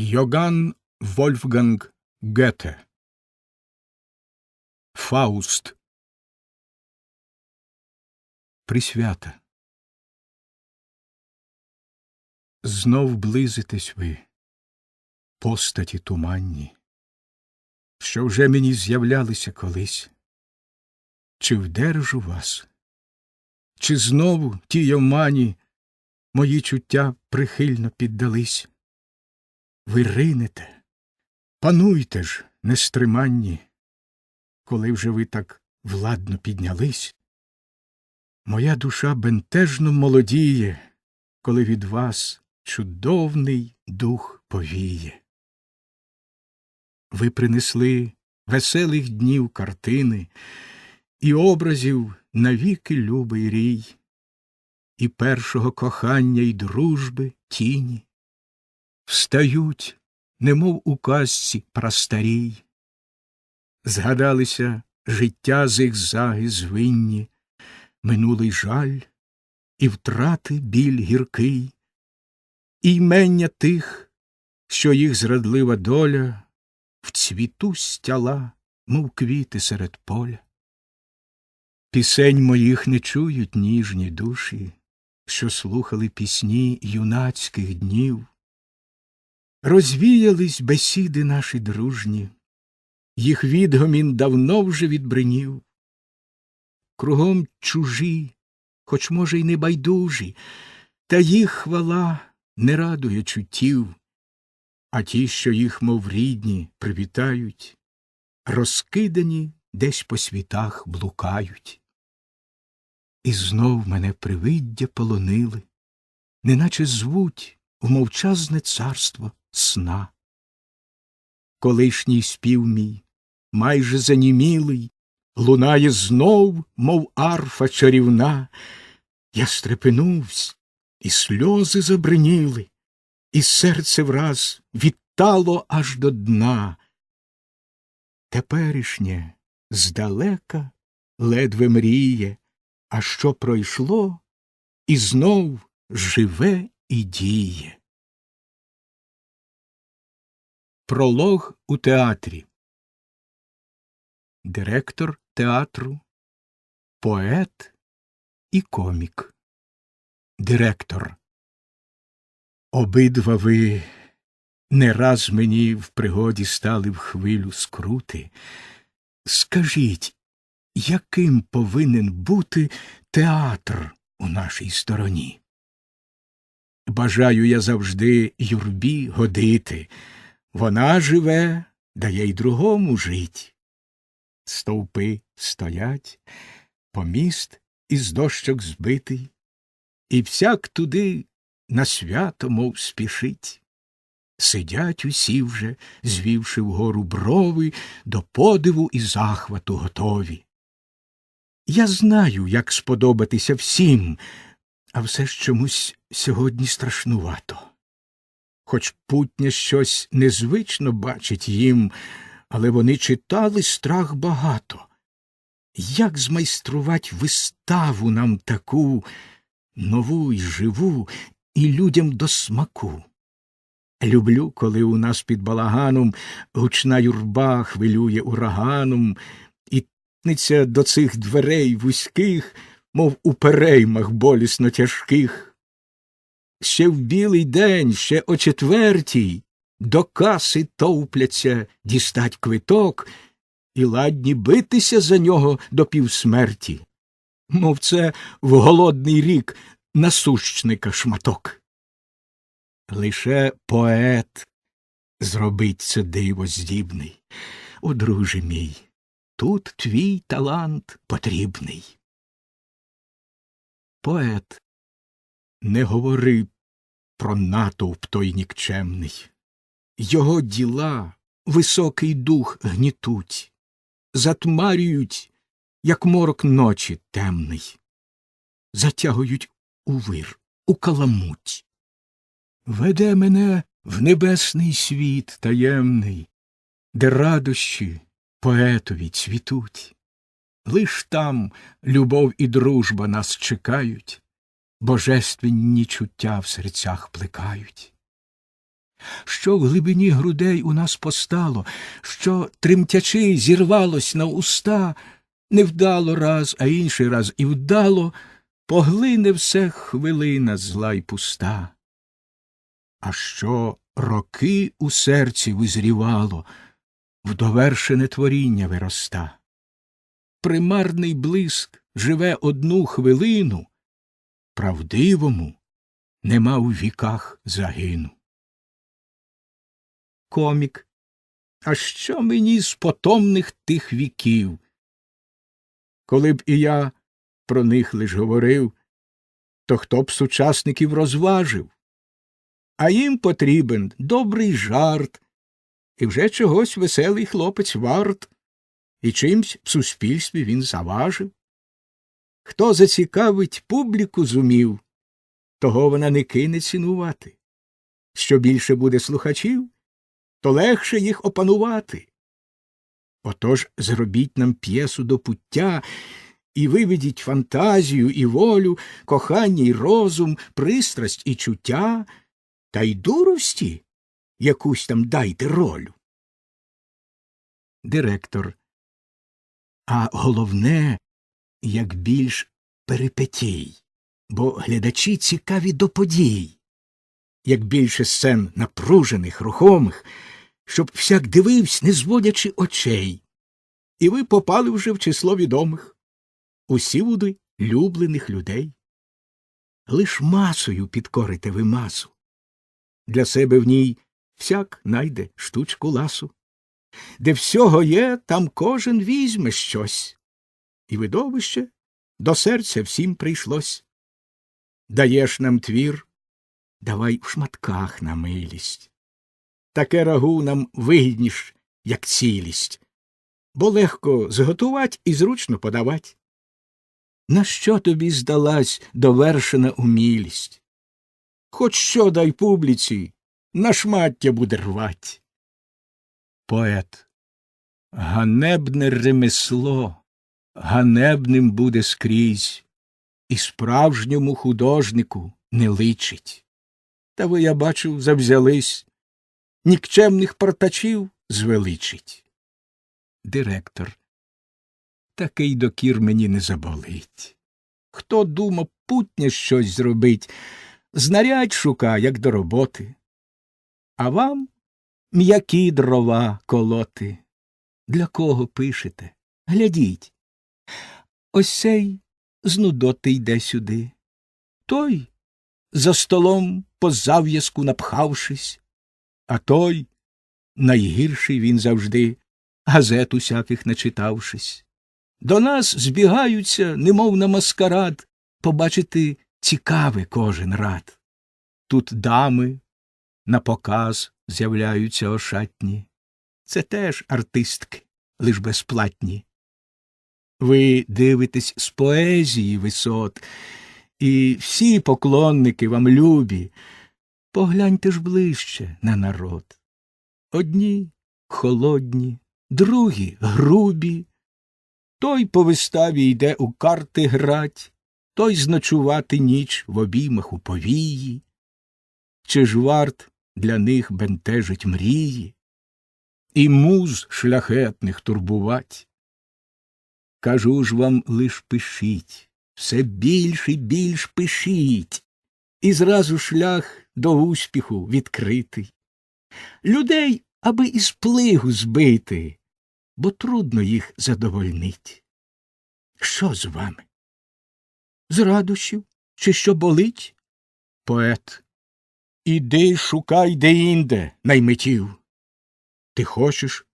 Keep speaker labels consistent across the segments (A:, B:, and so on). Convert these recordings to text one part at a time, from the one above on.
A: Йоган Вольфганг Гете Фауст Присвята Знов близитесь ви, постаті туманні, що вже мені з'являлися колись. Чи вдержу вас, чи знову ті омані мої чуття прихильно піддались? Ви ринете, пануйте ж, нестриманні, коли вже ви так владно піднялись. Моя душа бентежно молодіє, коли від вас чудовний дух повіє. Ви принесли веселих днів картини і образів навіки любий рій, і першого кохання й дружби тіні встають, немов у казці прастарій. Згадалися життя зигзаги звинні, минулий жаль і втрати біль гіркий, і ймення тих, що їх зрадлива доля в цвіту стяла, мов квіти серед поля. Пісень моїх не чують ніжні душі, що слухали пісні юнацьких днів. Розвіялись бесіди наші дружні, їх відгомін давно вже відбринів. Кругом чужі, хоч, може, й не байдужі, та їх хвала не радує чуттів, а ті, що їх, мов рідні, привітають, розкидані десь по світах блукають. І знов мене привиддя полонили, неначе звуть в мовчазне царство сна. Колишній спів мій, майже занімілий, лунає знов, мов арфа чарівна. Я стрепенувсь, і сльози забриніли, і серце враз відтало аж до дна. Теперішнє здалека ледве мріє, а що пройшло, і знов живе і діє. Пролог у театрі. Директор театру, поет і комік. Директор. Обидва ви не раз мені в пригоді стали в хвилю скрути. Скажіть, яким повинен бути театр у нашій стороні? Бажаю я завжди юрбі годити. Вона живе, дає й другому жить. Стовпи стоять, поміст із дощок збитий, і всяк туди на свято, мов спішить. Сидять усі вже, звівши вгору брови, до подиву і захвату готові. Я знаю, як сподобатися всім, а все ж чомусь сьогодні страшнувато хоч путня щось незвично бачить їм, але вони читали страх багато. Як змайструвати виставу нам таку нову й живу, і людям до смаку? Люблю, коли у нас під балаганом гучна юрба хвилює ураганом, і тнеться до цих дверей вузьких, мов у переймах болісно тяжких ще в білий день, ще о четвертій, до каси товпляться дістать квиток і ладні битися за нього до півсмерті, мов це в голодний рік насущника шматок. Лише поет зробить це диво здібний. О, друже мій, тут твій талант потрібний. Поет не говори про натовп той нікчемний. Його діла високий дух гнітуть, затмарюють, як морок ночі темний, затягують у вир, у каламуть. Веде мене в небесний світ таємний, де радощі поетові цвітуть. Лиш там любов і дружба нас чекають божественні чуття в серцях плекають. що в глибині грудей у нас постало, що, тремтячи, зірвалось на уста, не вдало раз, а інший раз і вдало, поглине все хвилина зла й пуста. А що роки у серці визрівало, в довершене творіння вироста. Примарний блиск живе одну хвилину, правдивому нема у віках загину. Комік. А що мені з потомних тих віків? Коли б і я про них лиш говорив, то хто б сучасників розважив? А їм потрібен добрий жарт, і вже чогось веселий хлопець варт, і чимсь в суспільстві він заважив. Хто зацікавить публіку зумів, того вона не кине цінувати. Що більше буде слухачів, то легше їх опанувати. Отож зробіть нам п'єсу до пуття і виведіть фантазію і волю, кохання й розум, пристрасть і чуття, та й дурості якусь там дайте ролю. Директор. А головне, як більш перипетій, бо глядачі цікаві до подій, як більше сцен напружених, рухомих, щоб всяк дивився, не зводячи очей. І ви попали вже в число відомих, усі буди люблених людей. Лиш масою підкорите ви масу. Для себе в ній всяк найде штучку ласу. Де всього є, там кожен візьме щось, і видовище до серця всім прийшлось. Даєш нам твір, давай в шматках на милість. Таке рагу нам вигідніш, як цілість, бо легко зготувать і зручно подавать. На що тобі здалась довершена умілість? Хоч що дай публіці, на шмаття буде рвать. Поет. Ганебне ремесло, ганебним буде скрізь, і справжньому художнику не личить. Та ви, я бачу, завзялись, нікчемних партачів звеличить. Директор. Такий докір мені не заболить. Хто думав путнє щось зробить, знарядь шука, як до роботи. А вам м'які дрова колоти. Для кого пишете? Глядіть. Ось сей з нудоти йде сюди. Той за столом по зав'язку напхавшись, а той найгірший він завжди, газет усяких начитавшись. До нас збігаються, немов на маскарад, побачити цікаве кожен рад. Тут дами на показ з'являються ошатні. Це теж артистки, лиш безплатні. Ви дивитесь з поезії висот, і всі поклонники вам любі. Погляньте ж ближче на народ. Одні холодні, другі грубі. Той по виставі йде у карти грать, той зночувати ніч в обіймах у повії. Чи ж варт для них бентежить мрії, і муз шляхетних турбувать? Кажу ж вам лиш пишіть, все більш і більш пишіть, і зразу шлях до успіху відкритий. Людей, аби із плигу збити, бо трудно їх задовольнить. Що з вами? З радощів, чи що болить? Поет. Іди шукай де-інде наймитів. Ти хочеш,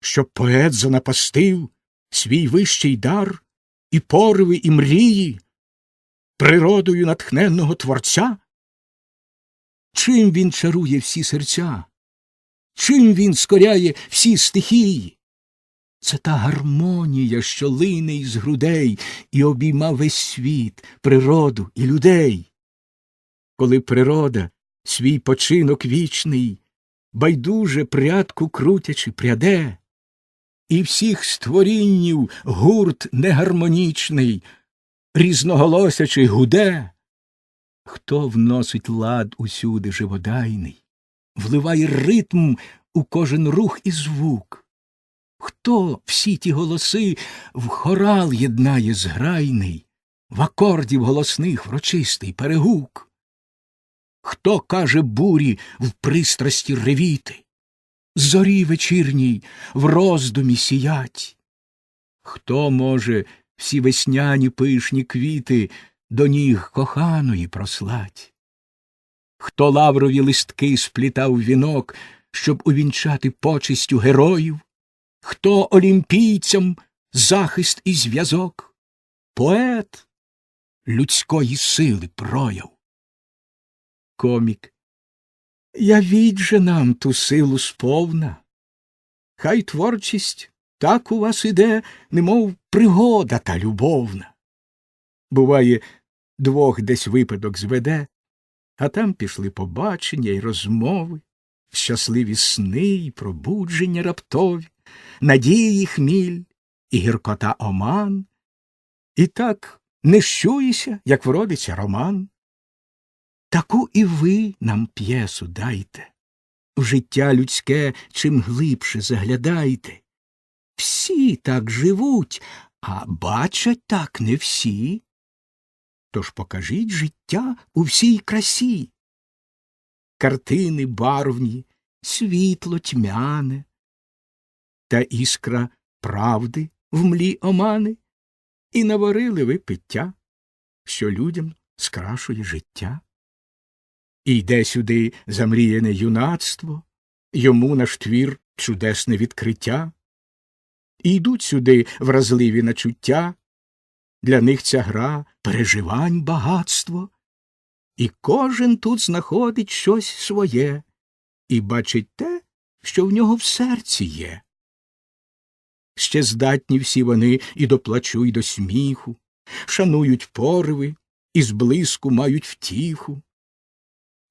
A: щоб поет занапастив свій вищий дар і пориви, і мрії, природою натхненного творця? Чим він чарує всі серця? Чим він скоряє всі стихії? Це та гармонія, що лине із грудей і обійма весь світ, природу і людей. Коли природа свій починок вічний, байдуже прядку крутячи пряде, і всіх створіннів гурт негармонічний, різноголосячи гуде, хто вносить лад усюди живодайний, вливає ритм у кожен рух і звук? Хто всі ті голоси в хорал єднає зграйний, в акордів голосних врочистий перегук? Хто каже бурі в пристрасті ревіти, зорі вечірній в роздумі сіять? Хто може всі весняні пишні квіти до ніг коханої прослать? Хто лаврові листки сплітав вінок, щоб увінчати почистю героїв? Хто олімпійцям захист і зв'язок? Поет людської сили прояв. Комік. Явіть же нам ту силу сповна. Хай творчість так у вас іде, немов пригода та любовна. Буває, двох десь випадок зведе, а там пішли побачення й розмови, щасливі сни й пробудження раптові, надії хміль і гіркота оман. І так не щуєся, як вродиться роман. Таку і ви нам п'єсу дайте. В життя людське чим глибше заглядайте. Всі так живуть, а бачать так не всі. Тож покажіть життя у всій красі. Картини барвні, світло тьмяне, та іскра правди в млі омани, і наварили ви пиття, що людям скрашує життя. І йде сюди замріяне юнацтво, йому наш твір чудесне відкриття, і йдуть сюди вразливі начуття, для них ця гра переживань багатство, і кожен тут знаходить щось своє і бачить те, що в нього в серці є. Ще здатні всі вони і до плачу, і до сміху, шанують пориви, і зблиску мають втіху.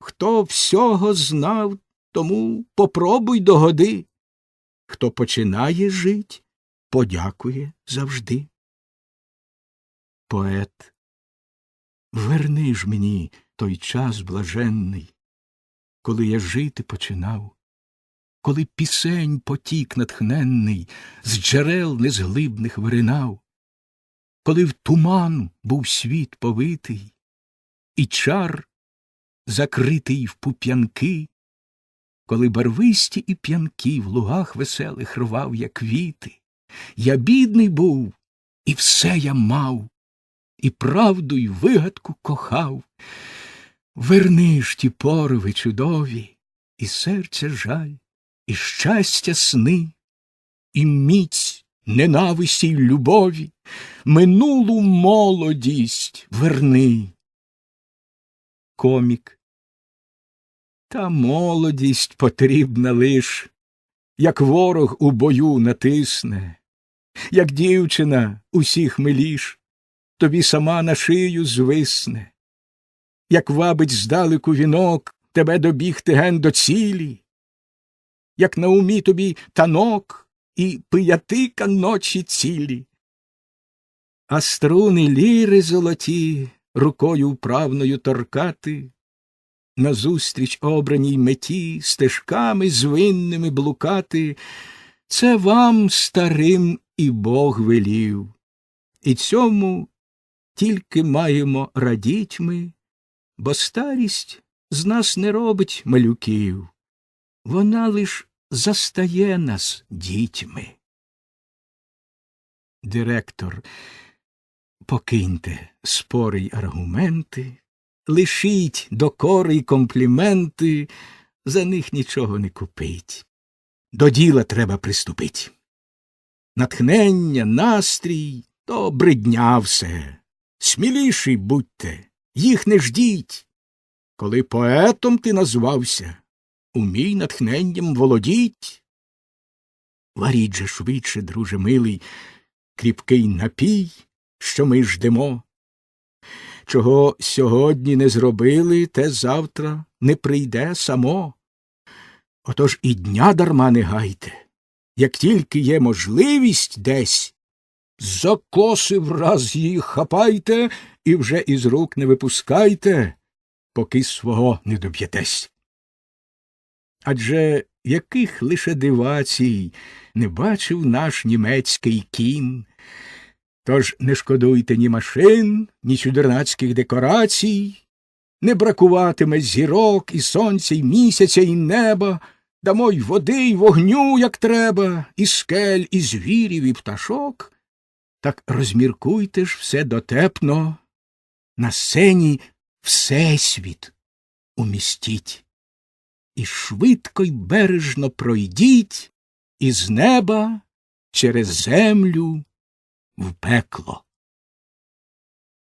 A: Хто всього знав, тому попробуй догоди. Хто починає жить, подякує завжди. Поет, верни ж мені той час блаженний, коли я жити починав, коли пісень потік натхненний з джерел незглибних виринав, коли в туман був світ повитий, і чар закритий в пуп'янки, коли барвисті і п'янки в лугах веселих рвав я квіти. Я бідний був, і все я мав, і правду й вигадку кохав. Верни ж ті пориви чудові, і серця жаль, і щастя сни, і міць ненависті й любові, минулу молодість верни. Комік. Та молодість потрібна лиш, як ворог у бою натисне, як дівчина усіх миліш, тобі сама на шию звисне, як вабить здалеку вінок тебе добігти ген до цілі, як на умі тобі танок і пиятика ночі цілі. А струни ліри золоті рукою вправною торкати, назустріч обраній меті стежками звинними блукати, це вам, старим, і Бог велів, і цьому тільки маємо радіть ми, бо старість з нас не робить малюків, вона лиш застає нас дітьми. Директор, покиньте спори й аргументи, лишіть докори й компліменти, за них нічого не купить. До діла треба приступить. Натхнення, настрій то бридня все. Сміліший будьте, їх не ждіть. Коли поетом ти назвався, умій натхненням володіть. Варіть же швидше, друже милий, кріпкий напій, що ми ждемо. Чого сьогодні не зробили, те завтра не прийде само. Отож і дня дарма не гайте, як тільки є можливість десь, за коси враз її хапайте і вже із рук не випускайте, поки свого не доб'єтесь. Адже яких лише дивацій не бачив наш німецький кін. Тож не шкодуйте ні машин, ні чудернацьких декорацій, не бракуватиме зірок і сонця, і місяця, і неба, дамо й води, й вогню, як треба, і скель, і звірів, і пташок. Так розміркуйте ж все дотепно, на сцені всесвіт умістіть, і швидко й бережно пройдіть із неба через землю в пекло.